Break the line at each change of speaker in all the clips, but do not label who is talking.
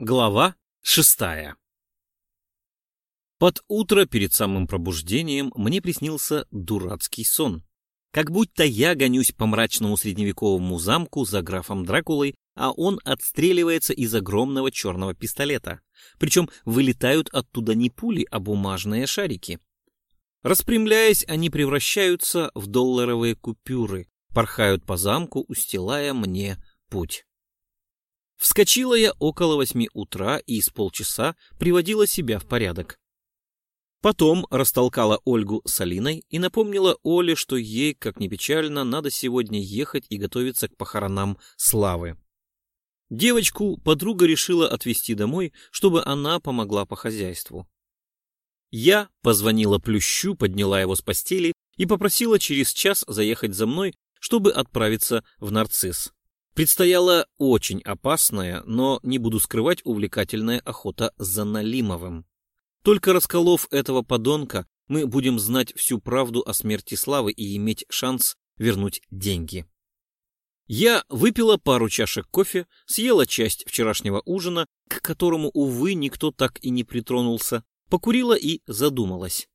Глава шестая Под утро перед самым пробуждением мне приснился дурацкий сон. Как будто я гонюсь по мрачному средневековому замку за графом Дракулой, а он отстреливается из огромного черного пистолета. Причем вылетают оттуда не пули, а бумажные шарики. Распрямляясь, они превращаются в долларовые купюры, порхают по замку, устилая мне путь. Вскочила я около восьми утра и с полчаса приводила себя в порядок. Потом растолкала Ольгу с Алиной и напомнила Оле, что ей, как ни печально, надо сегодня ехать и готовиться к похоронам Славы. Девочку подруга решила отвезти домой, чтобы она помогла по хозяйству. Я позвонила Плющу, подняла его с постели и попросила через час заехать за мной, чтобы отправиться в Нарцисс. Предстояла очень опасная, но, не буду скрывать, увлекательная охота за Налимовым. Только расколов этого подонка, мы будем знать всю правду о смерти Славы и иметь шанс вернуть деньги. Я выпила пару чашек кофе, съела часть вчерашнего ужина, к которому, увы, никто так и не притронулся, покурила и задумалась.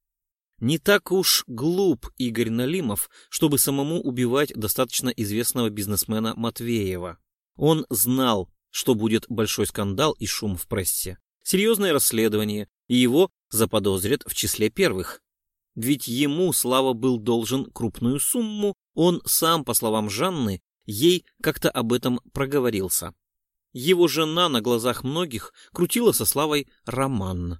Не так уж глуп Игорь Налимов, чтобы самому убивать достаточно известного бизнесмена Матвеева. Он знал, что будет большой скандал и шум в прессе, серьезное расследование, и его заподозрят в числе первых. Ведь ему Слава был должен крупную сумму, он сам, по словам Жанны, ей как-то об этом проговорился. Его жена на глазах многих крутила со Славой роман.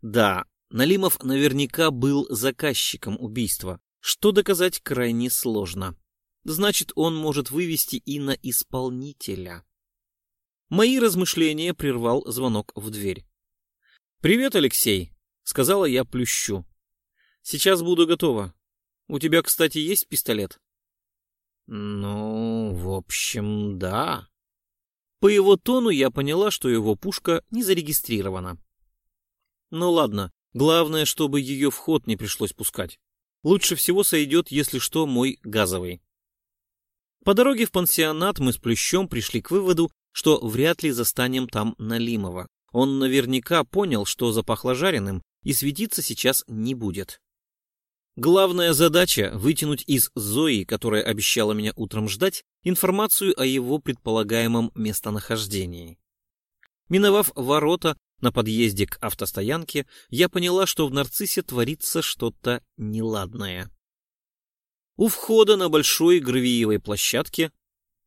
Да, Налимов наверняка был заказчиком убийства, что доказать крайне сложно. Значит, он может вывести и на исполнителя. Мои размышления прервал звонок в дверь. «Привет, Алексей», — сказала я Плющу. «Сейчас буду готова. У тебя, кстати, есть пистолет?» «Ну, в общем, да». По его тону я поняла, что его пушка не зарегистрирована. «Ну ладно, Главное, чтобы ее в ход не пришлось пускать. Лучше всего сойдет, если что, мой газовый. По дороге в пансионат мы с Плющом пришли к выводу, что вряд ли застанем там Налимова. Он наверняка понял, что запахло жареным, и светиться сейчас не будет. Главная задача — вытянуть из Зои, которая обещала меня утром ждать, информацию о его предполагаемом местонахождении. Миновав ворота, на подъезде к автостоянке я поняла, что в нарциссе творится что-то неладное. У входа на большой гравиевой площадке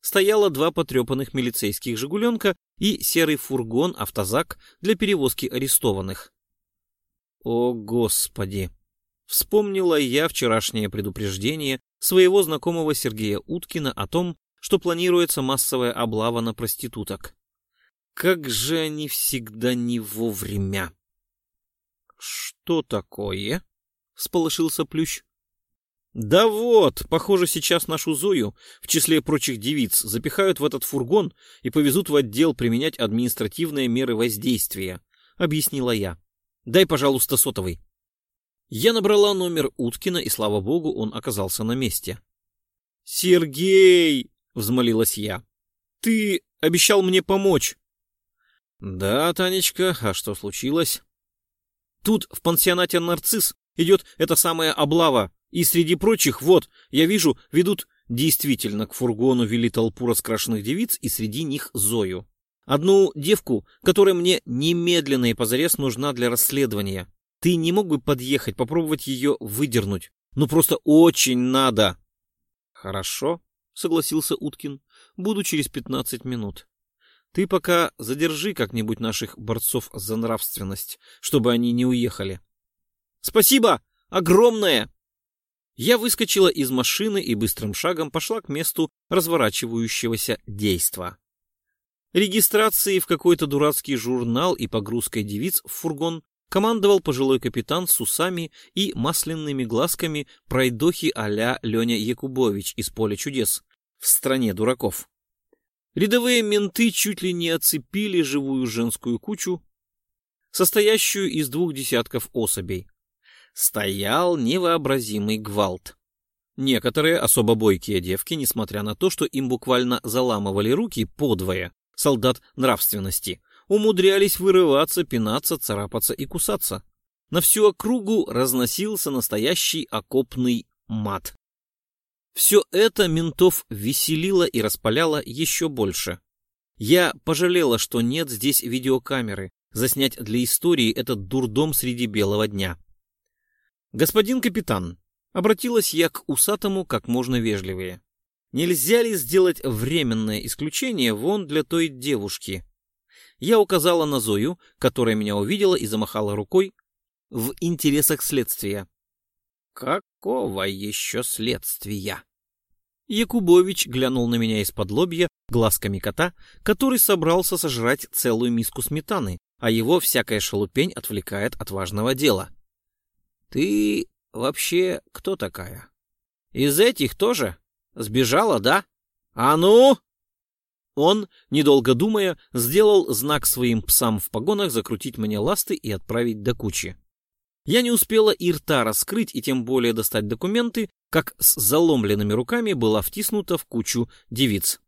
стояло два потрепанных милицейских «Жигуленка» и серый фургон-автозак для перевозки арестованных. О, Господи! Вспомнила я вчерашнее предупреждение своего знакомого Сергея Уткина о том, что планируется массовая облава на проституток. Как же они всегда не вовремя. — Что такое? — всполошился Плющ. — Да вот, похоже, сейчас нашу Зою, в числе прочих девиц, запихают в этот фургон и повезут в отдел применять административные меры воздействия, — объяснила я. — Дай, пожалуйста, сотовый. Я набрала номер Уткина, и, слава богу, он оказался на месте. — Сергей! — взмолилась я. — Ты обещал мне помочь. Да, Танечка, а что случилось? Тут в пансионате «Нарцисс» идет эта самая облава, и среди прочих, вот, я вижу, ведут действительно к фургону вели толпу раскрашенных девиц, и среди них Зою. Одну девку, которая мне немедленно и позарез нужна для расследования. Ты не мог бы подъехать, попробовать ее выдернуть? Ну просто очень надо. Хорошо, согласился Уткин. Буду через пятнадцать минут. Ты пока задержи как-нибудь наших борцов за нравственность, чтобы они не уехали. Спасибо! Огромное! Я выскочила из машины и быстрым шагом пошла к месту разворачивающегося действа. Регистрацией в какой-то дурацкий журнал и погрузкой девиц в фургон командовал пожилой капитан с усами и масляными глазками пройдохи а-ля Леня Якубович из «Поля чудес» в стране дураков. Рядовые менты чуть ли не оцепили живую женскую кучу, состоящую из двух десятков особей. Стоял невообразимый гвалт. Некоторые особо бойкие девки, несмотря на то, что им буквально заламывали руки подвое, солдат нравственности, умудрялись вырываться, пинаться, царапаться и кусаться. На всю округу разносился настоящий окопный мат. Все это ментов веселило и распаляло еще больше. Я пожалела, что нет здесь видеокамеры, заснять для истории этот дурдом среди белого дня. «Господин капитан», — обратилась я к усатому как можно вежливее, «нельзя ли сделать временное исключение вон для той девушки?» Я указала на Зою, которая меня увидела и замахала рукой в интересах следствия. «Какого еще следствия?» Якубович глянул на меня из-под лобья глазками кота, который собрался сожрать целую миску сметаны, а его всякая шелупень отвлекает от важного дела. «Ты вообще кто такая? Из этих тоже? Сбежала, да? А ну!» Он, недолго думая, сделал знак своим псам в погонах закрутить мне ласты и отправить до кучи. Я не успела и рта раскрыть, и тем более достать документы, как с заломленными руками была втиснута в кучу девиц.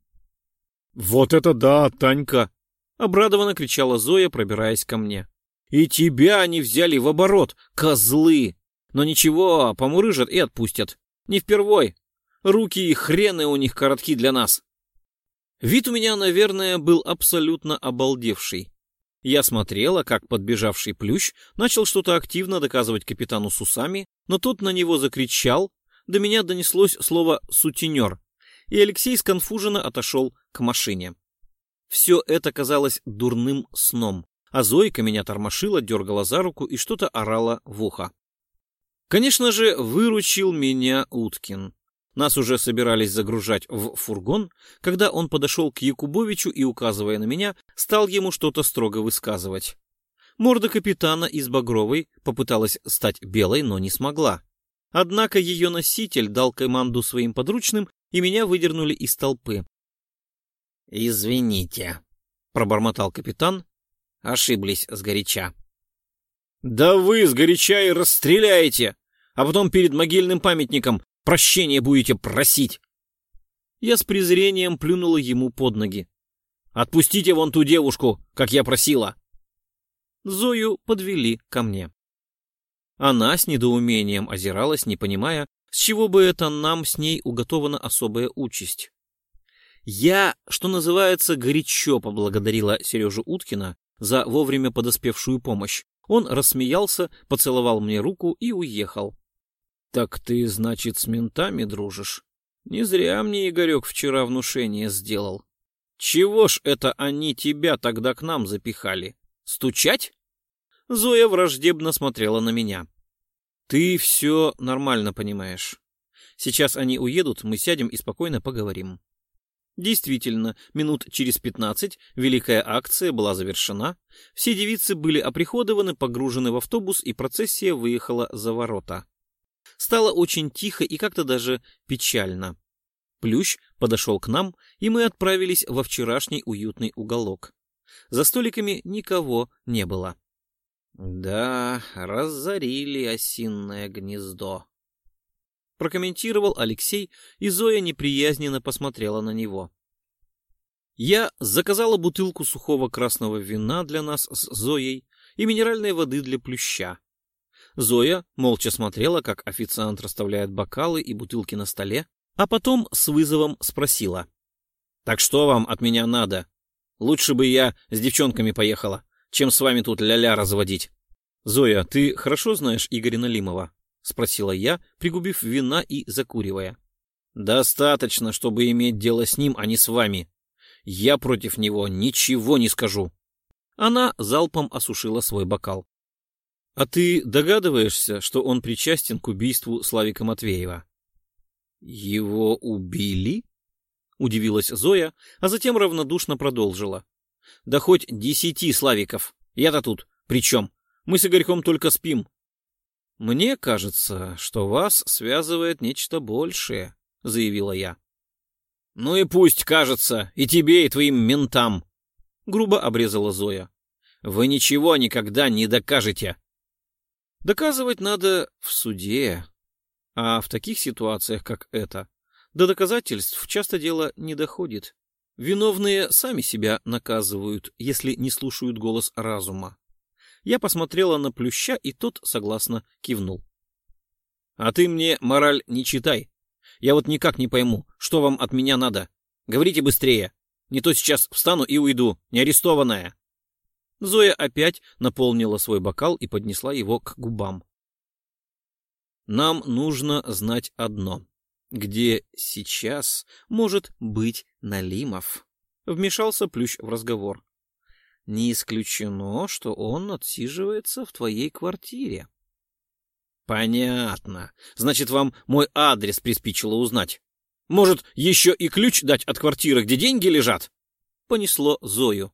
«Вот это да, Танька!» — обрадованно кричала Зоя, пробираясь ко мне. «И тебя они взяли в оборот, козлы! Но ничего, помурыжат и отпустят. Не впервой. Руки и хрены у них коротки для нас». Вид у меня, наверное, был абсолютно обалдевший. Я смотрела, как подбежавший плющ начал что-то активно доказывать капитану с усами, но тот на него закричал, до меня донеслось слово «сутенер», и Алексей сконфуженно отошел к машине. Все это казалось дурным сном, а Зойка меня тормошила, дергала за руку и что-то орала в ухо. Конечно же, выручил меня Уткин. Нас уже собирались загружать в фургон, когда он подошел к Якубовичу и, указывая на меня, стал ему что-то строго высказывать. Морда капитана из Багровой попыталась стать белой, но не смогла. Однако ее носитель дал команду своим подручным, и меня выдернули из толпы. «Извините», — пробормотал капитан. Ошиблись сгоряча. «Да вы сгоряча и расстреляете, а потом перед могильным памятником Прощения будете просить!» Я с презрением плюнула ему под ноги. «Отпустите вон ту девушку, как я просила!» Зою подвели ко мне. Она с недоумением озиралась, не понимая, с чего бы это нам с ней уготована особая участь. Я, что называется, горячо поблагодарила Сережу Уткина за вовремя подоспевшую помощь. Он рассмеялся, поцеловал мне руку и уехал. «Так ты, значит, с ментами дружишь? Не зря мне Игорек вчера внушение сделал. Чего ж это они тебя тогда к нам запихали? Стучать?» Зоя враждебно смотрела на меня. «Ты все нормально понимаешь. Сейчас они уедут, мы сядем и спокойно поговорим». Действительно, минут через пятнадцать великая акция была завершена, все девицы были оприходованы, погружены в автобус, и процессия выехала за ворота. Стало очень тихо и как-то даже печально. Плющ подошел к нам, и мы отправились во вчерашний уютный уголок. За столиками никого не было. «Да, разорили осинное гнездо», — прокомментировал Алексей, и Зоя неприязненно посмотрела на него. Я заказала бутылку сухого красного вина для нас с Зоей и минеральной воды для плюща. Зоя молча смотрела, как официант расставляет бокалы и бутылки на столе, а потом с вызовом спросила. «Так что вам от меня надо? Лучше бы я с девчонками поехала, чем с вами тут ля-ля разводить». «Зоя, ты хорошо знаешь Игоря Налимова?» — спросила я, пригубив вина и закуривая. «Достаточно, чтобы иметь дело с ним, а не с вами. Я против него ничего не скажу». Она залпом осушила свой бокал. А ты догадываешься, что он причастен к убийству Славика Матвеева? Его убили? Удивилась Зоя, а затем равнодушно продолжила. Да хоть десяти Славиков. Я-то тут. При чем? Мы с Игорьком только спим. Мне кажется, что вас связывает нечто большее, заявила я. Ну и пусть кажется, и тебе, и твоим ментам, грубо обрезала Зоя. Вы ничего никогда не докажете. Доказывать надо в суде. А в таких ситуациях, как эта, до доказательств часто дело не доходит. Виновные сами себя наказывают, если не слушают голос разума. Я посмотрела на Плюща, и тот согласно кивнул. — А ты мне мораль не читай. Я вот никак не пойму, что вам от меня надо. Говорите быстрее. Не то сейчас встану и уйду, не арестованная. Зоя опять наполнила свой бокал и поднесла его к губам. Нам нужно знать одно. Где сейчас может быть Налимов? Вмешался Плющ в разговор. Не исключено, что он отсиживается в твоей квартире. Понятно. Значит, вам мой адрес приспичило узнать. Может, еще и ключ дать от квартиры, где деньги лежат? Понесло Зою.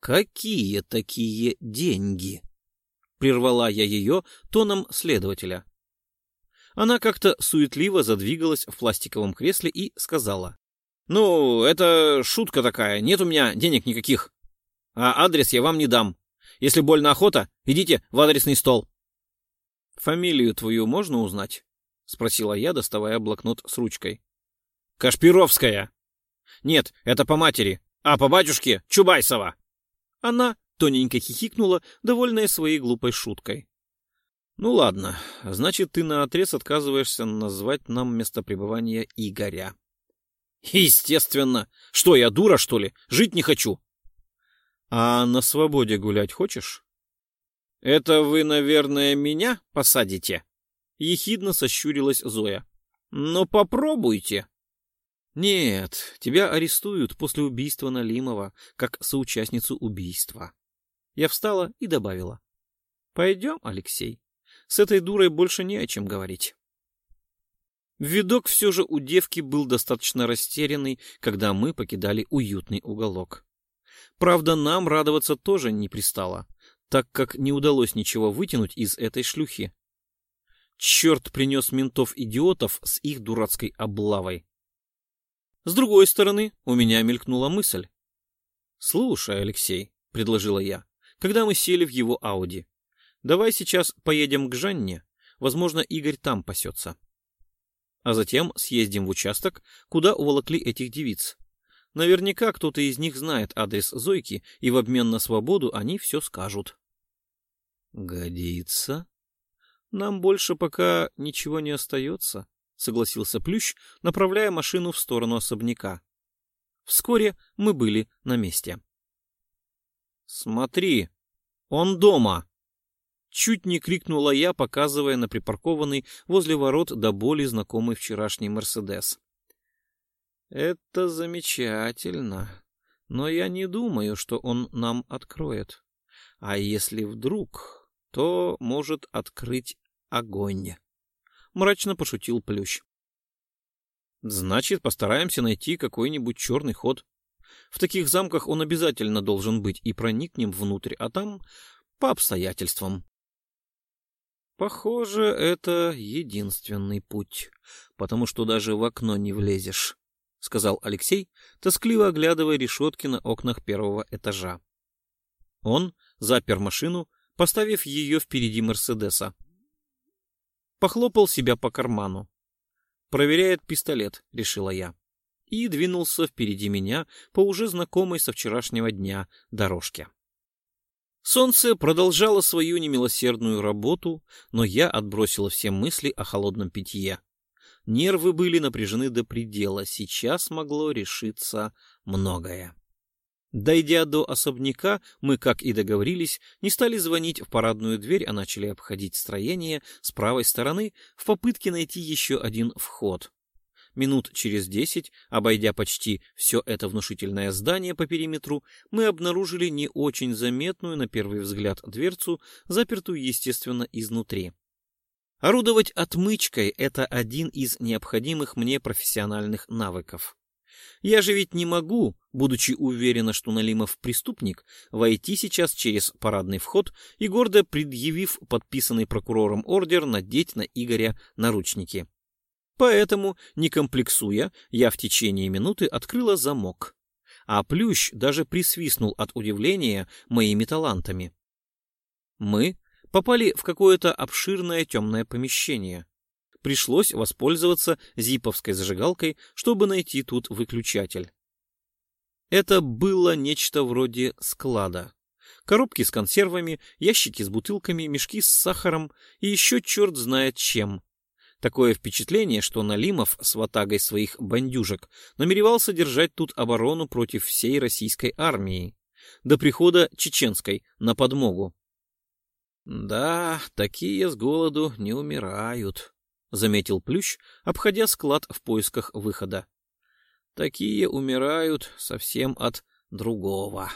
Какие такие деньги? Прервала я ее тоном следователя. Она как-то суетливо задвигалась в пластиковом кресле и сказала. «Ну, это шутка такая, нет у меня денег никаких. А адрес я вам не дам. Если больно охота, идите в адресный стол». «Фамилию твою можно узнать?» — спросила я, доставая блокнот с ручкой. «Кашпировская». «Нет, это по матери, а по батюшке Чубайсова». Она тоненько хихикнула, довольная своей глупой шуткой. Ну ладно, значит, ты наотрез отказываешься назвать нам место пребывания Игоря. Естественно. Что, я дура, что ли? Жить не хочу. А на свободе гулять хочешь? Это вы, наверное, меня посадите? Ехидно сощурилась Зоя. Но попробуйте. Нет, тебя арестуют после убийства Налимова, как соучастницу убийства. Я встала и добавила. Пойдем, Алексей. С этой дурой больше не о чем говорить. Видок все же у девки был достаточно растерянный, когда мы покидали уютный уголок. Правда, нам радоваться тоже не пристало, так как не удалось ничего вытянуть из этой шлюхи. Черт принес ментов-идиотов с их дурацкой облавой. С другой стороны, у меня мелькнула мысль. «Слушай, Алексей», — предложила я, когда мы сели в его Ауди, Давай сейчас поедем к Жанне, возможно, Игорь там пасется. А затем съездим в участок, куда уволокли этих девиц. Наверняка кто-то из них знает адрес Зойки, и в обмен на свободу они все скажут. Годится. Нам больше пока ничего не остается, согласился Плющ, направляя машину в сторону особняка. Вскоре мы были на месте. Смотри, он дома, Чуть не крикнула я, показывая на припаркованный возле ворот до боли знакомый вчерашний «Мерседес». «Это замечательно, но я не думаю, что он нам откроет. А если вдруг, то может открыть огонь», — мрачно пошутил Плющ. «Значит, постараемся найти какой-нибудь черный ход. В таких замках он обязательно должен быть, и проникнем внутрь, а там по обстоятельствам». Похоже, это единственный путь, потому что даже в окно не влезешь, — сказал Алексей, тоскливо оглядывая решетки на окнах первого этажа. Он запер машину, поставив ее впереди Мерседеса. Похлопал себя по карману. «Проверяет пистолет», — решила я. И двинулся впереди меня по уже знакомой со вчерашнего дня дорожке. Солнце продолжало свою немилосердную работу, но я отбросила все мысли о холодном питье. Нервы были напряжены до предела, сейчас могло решиться многое. Дойдя до особняка, мы, как и договорились, не стали звонить в парадную дверь, а начали обходить строение с правой стороны в попытке найти еще один вход. Минут через десять, обойдя почти все это внушительное здание по периметру, мы обнаружили не очень заметную на первый взгляд дверцу, запертую, естественно, изнутри. Орудовать отмычкой — это один из необходимых мне профессиональных навыков. Я же ведь не могу, будучи уверена, что Налимов преступник, войти сейчас через парадный вход и, гордо предъявив подписанный прокурором ордер, надеть на Игоря наручники. Поэтому, не комплексуя, я в течение минуты открыла замок. А Плющ даже присвистнул от удивления моими талантами. Мы попали в какое-то обширное темное помещение. Пришлось воспользоваться зиповской зажигалкой, чтобы найти тут выключатель. Это было нечто вроде склада. Коробки с консервами, ящики с бутылками, мешки с сахаром и еще черт знает чем. Такое впечатление, что Налимов с ватагой своих бандюжек намеревался держать тут оборону против всей российской армии до прихода чеченской на подмогу. «Да, такие с голоду не умирают», — заметил Плющ, обходя склад в поисках выхода. «Такие умирают совсем от другого».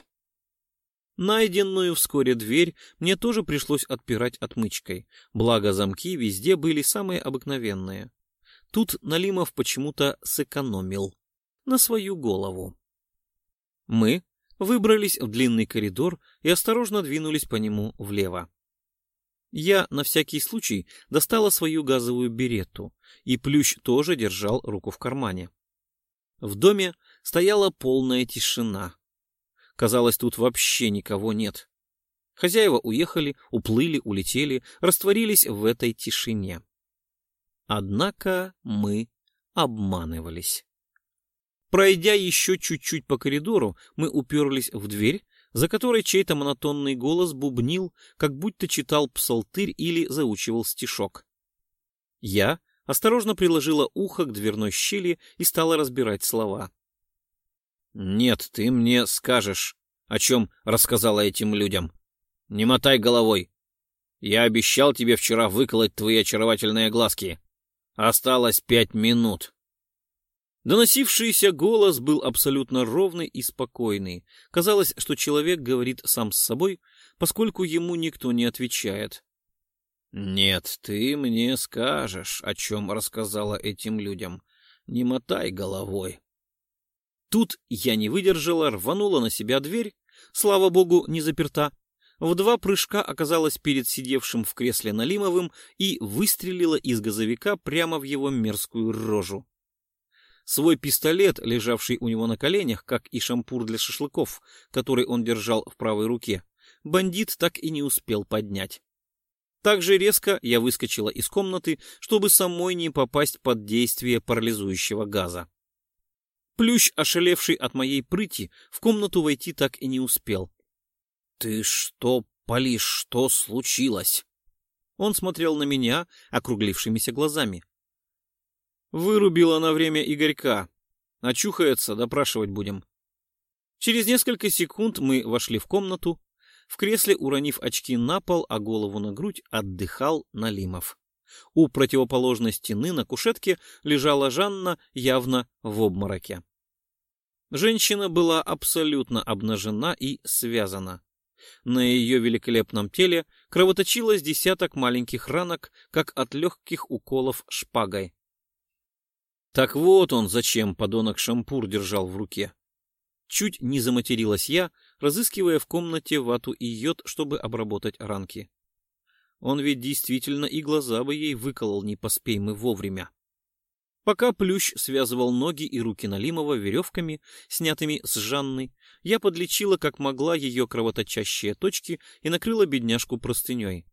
Найденную вскоре дверь мне тоже пришлось отпирать отмычкой, благо замки везде были самые обыкновенные. Тут Налимов почему-то сэкономил. На свою голову. Мы выбрались в длинный коридор и осторожно двинулись по нему влево. Я на всякий случай достала свою газовую берету, и Плющ тоже держал руку в кармане. В доме стояла полная тишина. Казалось, тут вообще никого нет. Хозяева уехали, уплыли, улетели, растворились в этой тишине. Однако мы обманывались. Пройдя еще чуть-чуть по коридору, мы уперлись в дверь, за которой чей-то монотонный голос бубнил, как будто читал псалтырь или заучивал стишок. Я осторожно приложила ухо к дверной щели и стала разбирать слова. Нет, ты мне скажешь, о чем рассказала этим людям. Не мотай головой. Я обещал тебе вчера выколоть твои очаровательные глазки. Осталось пять минут. Доносившийся голос был абсолютно ровный и спокойный. Казалось, что человек говорит сам с собой, поскольку ему никто не отвечает. «Нет, ты мне скажешь, о чем рассказала этим людям. Не мотай головой». Тут я не выдержала, рванула на себя дверь, слава богу, не заперта, в два прыжка оказалась перед сидевшим в кресле Налимовым и выстрелила из газовика прямо в его мерзкую рожу. Свой пистолет, лежавший у него на коленях, как и шампур для шашлыков, который он держал в правой руке, бандит так и не успел поднять. Так же резко я выскочила из комнаты, чтобы самой не попасть под действие парализующего газа. Плющ, ошалевший от моей прыти, в комнату войти так и не успел. — Ты что, Полиш, что случилось? Он смотрел на меня округлившимися глазами. — Вырубила на время Игорька. Очухается, допрашивать будем. Через несколько секунд мы вошли в комнату. В кресле, уронив очки на пол, а голову на грудь, отдыхал Налимов. У противоположной стены на кушетке лежала Жанна явно в обмороке. Женщина была абсолютно обнажена и связана. На ее великолепном теле кровоточилось десяток маленьких ранок, как от легких уколов шпагой. Так вот он зачем подонок шампур держал в руке. Чуть не заматерилась я, разыскивая в комнате вату и йод, чтобы обработать ранки. Он ведь действительно и глаза бы ей выколол, не поспей мы вовремя. Пока Плющ связывал ноги и руки Налимова веревками, снятыми с Жанны, я подлечила как могла ее кровоточащие точки и накрыла бедняжку простыней.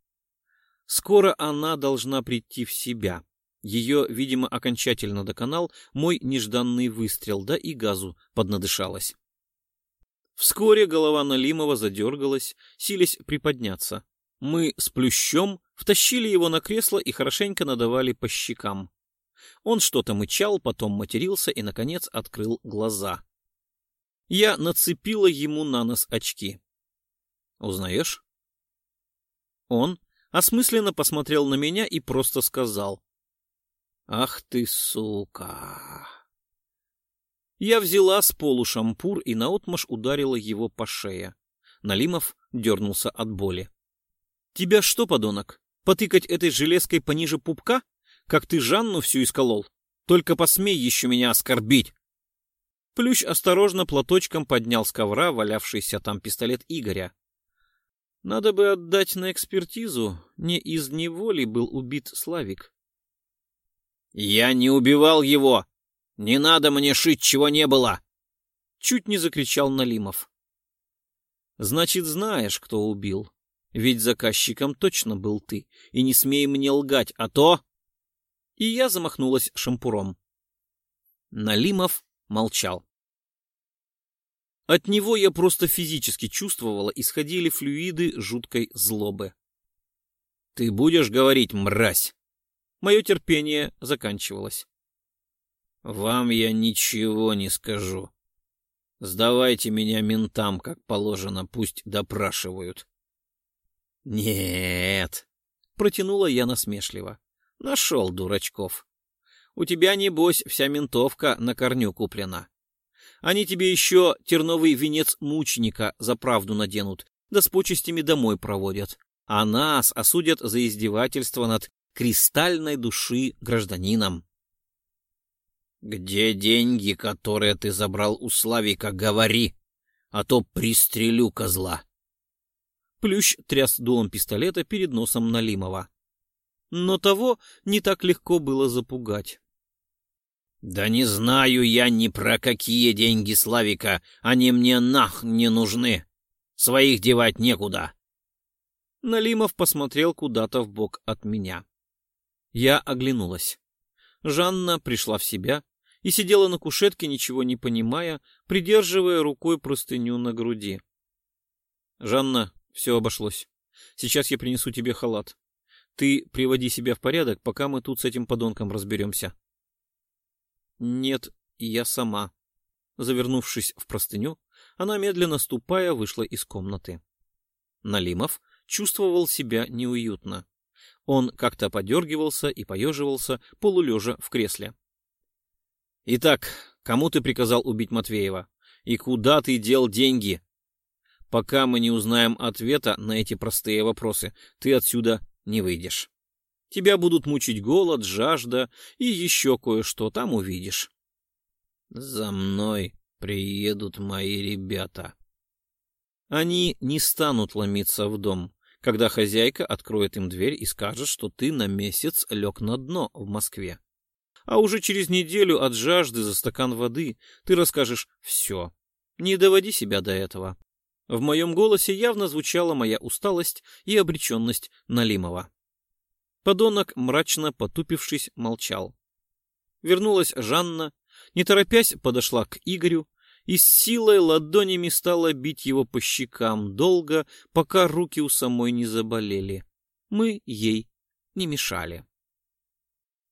Скоро она должна прийти в себя. Ее, видимо, окончательно доконал мой нежданный выстрел, да и газу поднадышалась. Вскоре голова Налимова задергалась, силясь приподняться. Мы с Плющом втащили его на кресло и хорошенько надавали по щекам. Он что-то мычал, потом матерился и, наконец, открыл глаза. Я нацепила ему на нос очки. «Узнаешь?» Он осмысленно посмотрел на меня и просто сказал. «Ах ты, сука!» Я взяла с полу шампур и наотмашь ударила его по шее. Налимов дернулся от боли. Тебя что, подонок, потыкать этой железкой пониже пупка? Как ты Жанну всю исколол? Только посмей еще меня оскорбить!» Плющ осторожно платочком поднял с ковра валявшийся там пистолет Игоря. Надо бы отдать на экспертизу, не из неволи был убит Славик. «Я не убивал его! Не надо мне шить, чего не было!» Чуть не закричал Налимов. «Значит, знаешь, кто убил?» Ведь заказчиком точно был ты, и не смей мне лгать, а то...» И я замахнулась шампуром. Налимов молчал. От него я просто физически чувствовала, исходили флюиды жуткой злобы. «Ты будешь говорить, мразь?» Мое терпение заканчивалось. «Вам я ничего не скажу. Сдавайте меня ментам, как положено, пусть допрашивают». «Нет», — протянула я насмешливо. «Нашел дурачков. У тебя, небось, вся ментовка на корню куплена. Они тебе еще терновый венец мученика за правду наденут, да с почестями домой проводят. А нас осудят за издевательство над кристальной души гражданином. «Где деньги, которые ты забрал у Славика, говори, а то пристрелю козла!» Плющ тряс дулом пистолета перед носом Налимова. Но того не так легко было запугать. «Да не знаю я ни про какие деньги Славика, они мне нах не нужны. Своих девать некуда». Налимов посмотрел куда-то в бок от меня. Я оглянулась. Жанна пришла в себя и сидела на кушетке, ничего не понимая, придерживая рукой простыню на груди. «Жанна, все обошлось. Сейчас я принесу тебе халат. Ты приводи себя в порядок, пока мы тут с этим подонком разберемся». Нет, я сама. Завернувшись в простыню, она, медленно ступая, вышла из комнаты. Налимов чувствовал себя неуютно. Он как-то подергивался и поеживался, полулежа в кресле. «Итак, кому ты приказал убить Матвеева? И куда ты дел деньги? Пока мы не узнаем ответа на эти простые вопросы, ты отсюда не выйдешь». Тебя будут мучить голод, жажда и еще кое-что, там увидишь. За мной приедут мои ребята. Они не станут ломиться в дом, когда хозяйка откроет им дверь и скажет, что ты на месяц лег на дно в Москве. А уже через неделю от жажды за стакан воды ты расскажешь все. Не доводи себя до этого. В моем голосе явно звучала моя усталость и обреченность Налимова. Подонок, мрачно потупившись, молчал. Вернулась Жанна, не торопясь подошла к Игорю и с силой ладонями стала бить его по щекам долго, пока руки у самой не заболели. Мы ей не мешали.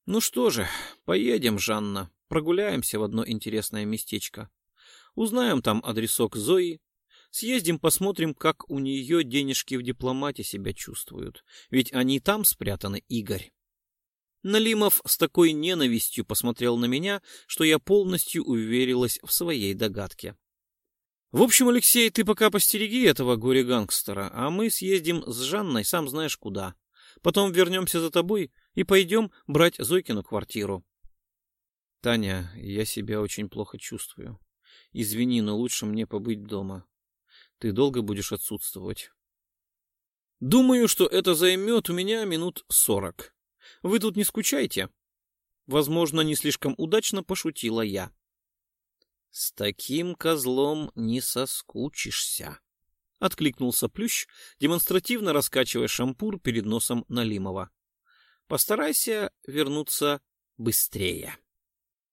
Ну что же, поедем, Жанна, прогуляемся в одно интересное местечко. Узнаем там адресок Зои, Съездим, посмотрим, как у нее денежки в дипломате себя чувствуют. Ведь они там спрятаны, Игорь. Налимов с такой ненавистью посмотрел на меня, что я полностью уверилась в своей догадке. В общем, Алексей, ты пока постереги этого горе-гангстера, а мы съездим с Жанной сам знаешь куда. Потом вернемся за тобой и пойдем брать Зойкину квартиру. Таня, я себя очень плохо чувствую. Извини, но лучше мне побыть дома. Ты долго будешь отсутствовать? Думаю, что это займет у меня минут сорок. Вы тут не скучайте. Возможно, не слишком удачно пошутила я. С таким козлом не соскучишься. Откликнулся Плющ, демонстративно раскачивая шампур перед носом Налимова. Постарайся вернуться быстрее.